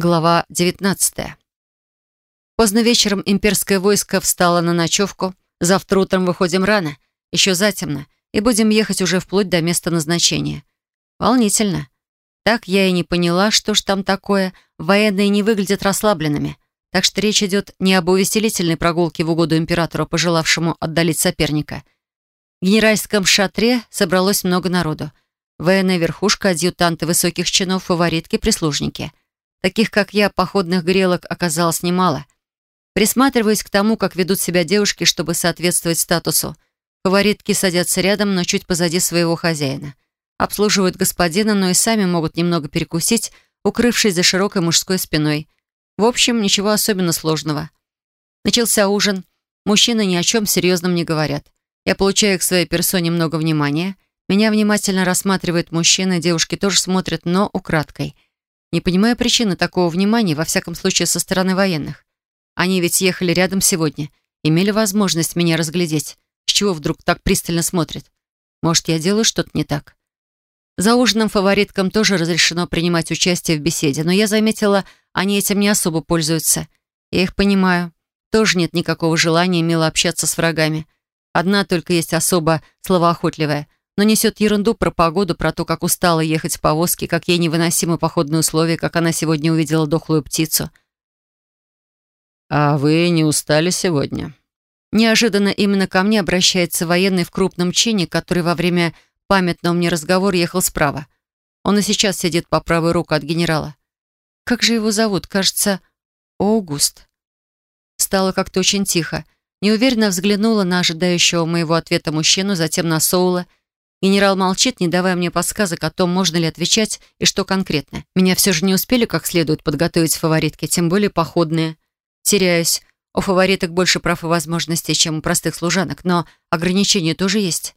Глава 19. Поздно вечером имперское войско встало на ночевку. Завтра утром выходим рано, еще затемно, и будем ехать уже вплоть до места назначения. Волнительно. Так я и не поняла, что ж там такое. Военные не выглядят расслабленными. Так что речь идет не об увеселительной прогулке в угоду императору, пожелавшему отдалить соперника. В генеральском шатре собралось много народу. Военная верхушка, адъютанты высоких чинов, фаворитки, прислужники — Таких, как я, походных грелок оказалось немало. Присматриваясь к тому, как ведут себя девушки, чтобы соответствовать статусу. Фаворитки садятся рядом, но чуть позади своего хозяина. Обслуживают господина, но и сами могут немного перекусить, укрывшись за широкой мужской спиной. В общем, ничего особенно сложного. Начался ужин. Мужчины ни о чем серьезном не говорят. Я получаю к своей персоне много внимания. Меня внимательно рассматривают мужчины, девушки тоже смотрят, но украдкой — не понимаю причины такого внимания, во всяком случае, со стороны военных. Они ведь ехали рядом сегодня, имели возможность меня разглядеть. С чего вдруг так пристально смотрят? Может, я делаю что-то не так? За ужином фавориткам тоже разрешено принимать участие в беседе, но я заметила, они этим не особо пользуются. Я их понимаю. Тоже нет никакого желания мило общаться с врагами. Одна только есть особо словоохотливая — но несет ерунду про погоду, про то, как устала ехать в повозке, как ей невыносимы походные условия, как она сегодня увидела дохлую птицу. «А вы не устали сегодня?» Неожиданно именно ко мне обращается военный в крупном чине, который во время памятного мне разговора ехал справа. Он и сейчас сидит по правой руку от генерала. Как же его зовут? Кажется, Огуст. Стало как-то очень тихо. Неуверенно взглянула на ожидающего моего ответа мужчину, затем на Соула — Генерал молчит, не давая мне подсказок о том, можно ли отвечать и что конкретно. Меня все же не успели как следует подготовить фаворитки, тем более походные. Теряюсь. У фавориток больше прав и возможностей, чем у простых служанок, но ограничения тоже есть.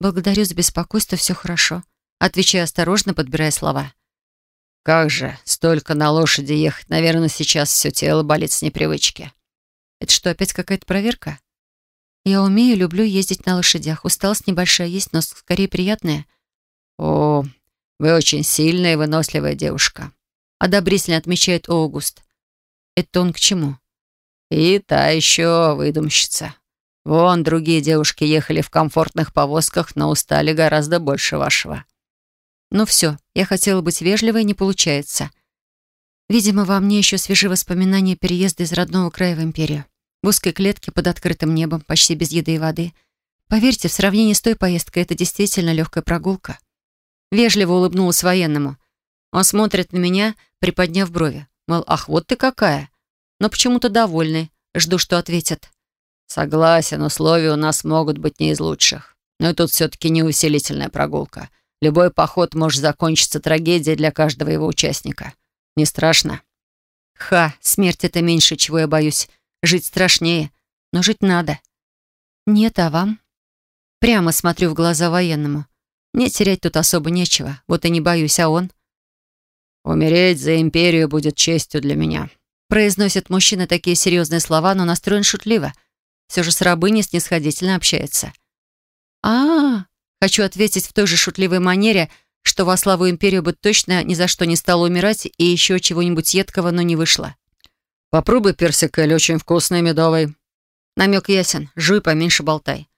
«Благодарю за беспокойство, все хорошо», — отвечаю осторожно, подбирая слова. «Как же, столько на лошади ехать, наверное, сейчас все тело болит с непривычки». «Это что, опять какая-то проверка?» Я умею, люблю ездить на лошадях. Усталость небольшая есть, но скорее приятная. О, вы очень сильная и выносливая девушка. Одобрительно отмечает Аугуст. Это он к чему? И та еще выдумщица. Вон, другие девушки ехали в комфортных повозках, но устали гораздо больше вашего. Ну все, я хотела быть вежливой, не получается. Видимо, во мне еще свежи воспоминания переезда из родного края в империю в узкой клетке под открытым небом, почти без еды и воды. Поверьте, в сравнении с той поездкой это действительно легкая прогулка. Вежливо улыбнулась военному. Он смотрит на меня, приподняв брови. Мол, ах, вот ты какая. Но почему-то довольный. Жду, что ответят. Согласен, условия у нас могут быть не из лучших. Но и тут все-таки не увеселительная прогулка. Любой поход может закончиться трагедией для каждого его участника. Не страшно? Ха, смерть — это меньше, чего я боюсь. Жить страшнее, но жить надо. Нет, а вам? Прямо смотрю в глаза военному. Мне терять тут особо нечего, вот и не боюсь, а он? «Умереть за империю будет честью для меня», произносит мужчина такие серьезные слова, но настроен шутливо. Все же с рабыней снисходительно общается. а, -а, -а Хочу ответить в той же шутливой манере, что во славу империю бы точно ни за что не стала умирать и еще чего-нибудь едкого, но не вышло. Попробуй персик Эль, очень вкусный, медовый». Намек ясен. Жуй, поменьше болтай.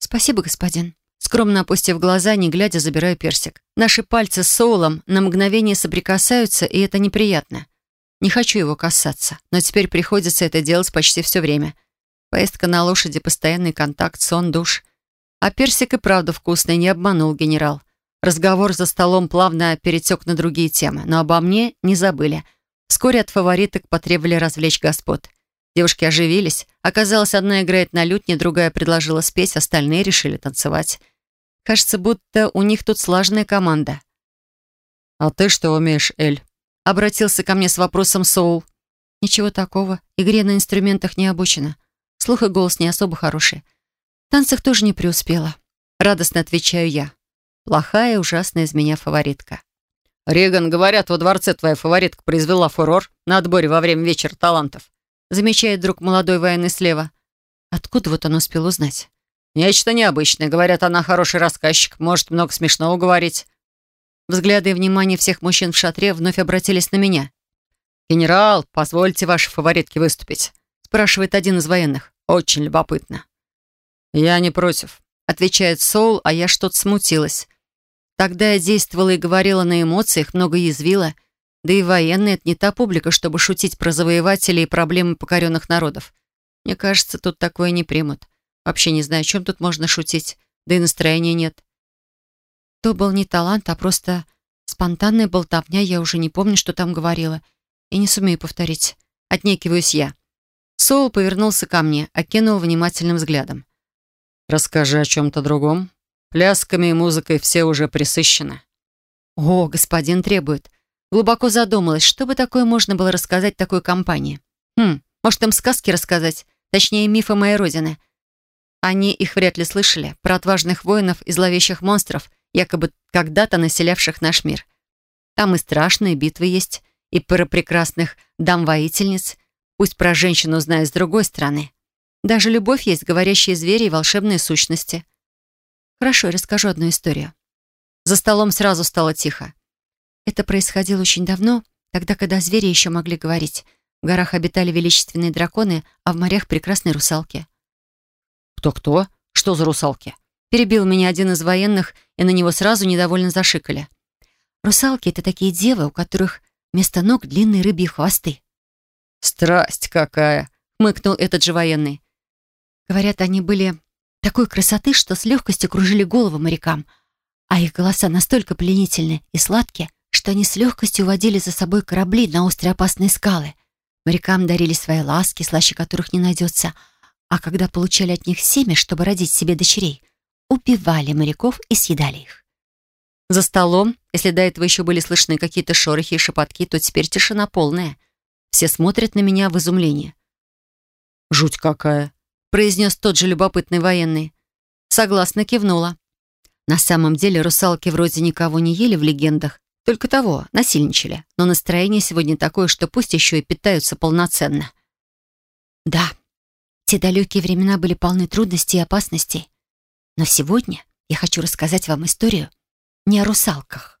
«Спасибо, господин». Скромно опустив глаза, не глядя, забираю персик. Наши пальцы с соулом на мгновение соприкасаются, и это неприятно. Не хочу его касаться, но теперь приходится это делать почти все время. Поездка на лошади, постоянный контакт, сон, душ. А персик и правда вкусный, не обманул генерал. Разговор за столом плавно перетек на другие темы, но обо мне не забыли — Вскоре от фавориток потребовали развлечь господ. Девушки оживились. Оказалось, одна играет на лютне, другая предложила спеть, остальные решили танцевать. Кажется, будто у них тут слаженная команда. «А ты что умеешь, Эль?» Обратился ко мне с вопросом Соул. «Ничего такого. Игре на инструментах не обучена. Слух и голос не особо хорошие. В танцах тоже не преуспела». Радостно отвечаю я. Плохая, ужасная из меня фаворитка. «Реган, говорят, во дворце твоя фаворитка произвела фурор на отборе во время вечера талантов», замечает друг молодой военный слева. Откуда вот он успел узнать? «Нечто необычное. Говорят, она хороший рассказчик, может много смешного говорить». Взгляды и внимание всех мужчин в шатре вновь обратились на меня. «Генерал, позвольте вашей фаворитке выступить», — спрашивает один из военных. «Очень любопытно». «Я не против», — отвечает Соул, а я что-то смутилась. Тогда я действовала и говорила на эмоциях, много язвила. Да и военные — это не та публика, чтобы шутить про завоевателей и проблемы покоренных народов. Мне кажется, тут такое не примут. Вообще не знаю, о чем тут можно шутить. Да и настроения нет. То был не талант, а просто спонтанная болтовня. Я уже не помню, что там говорила. И не сумею повторить. Отнекиваюсь я. Соул повернулся ко мне, окинул внимательным взглядом. «Расскажи о чем-то другом. Плясками и музыкой все уже присыщены». «О, господин требует». Глубоко задумалась, что бы такое можно было рассказать такой компании. Хм, может, им сказки рассказать? Точнее, мифы моей родины. Они их вряд ли слышали, про отважных воинов и зловещих монстров, якобы когда-то населявших наш мир. Там и страшные битвы есть, и про прекрасных дам-воительниц, пусть про женщину знаю с другой стороны. Даже любовь есть, говорящие звери и волшебные сущности. Хорошо, расскажу одну историю. За столом сразу стало тихо. Это происходило очень давно, тогда, когда звери еще могли говорить. В горах обитали величественные драконы, а в морях прекрасные русалки. «Кто-кто? Что за русалки?» Перебил меня один из военных, и на него сразу недовольно зашикали. Русалки — это такие девы, у которых вместо ног длинные рыбьи хвосты. «Страсть какая!» — хмыкнул этот же военный. Говорят, они были такой красоты, что с легкостью кружили голову морякам, а их голоса настолько пленительны и сладкие, что они с легкостью водили за собой корабли на острые опасные скалы. Морякам дарили свои ласки, слаще которых не найдется, а когда получали от них семя, чтобы родить себе дочерей, убивали моряков и съедали их. За столом, если до этого еще были слышны какие-то шорохи и шепотки, то теперь тишина полная. Все смотрят на меня в изумлении. «Жуть какая!» Произнес тот же любопытный военный. Согласно кивнула. На самом деле русалки вроде никого не ели в легендах, только того, насильничали. Но настроение сегодня такое, что пусть еще и питаются полноценно. Да, те далекие времена были полны трудностей и опасностей. Но сегодня я хочу рассказать вам историю не о русалках.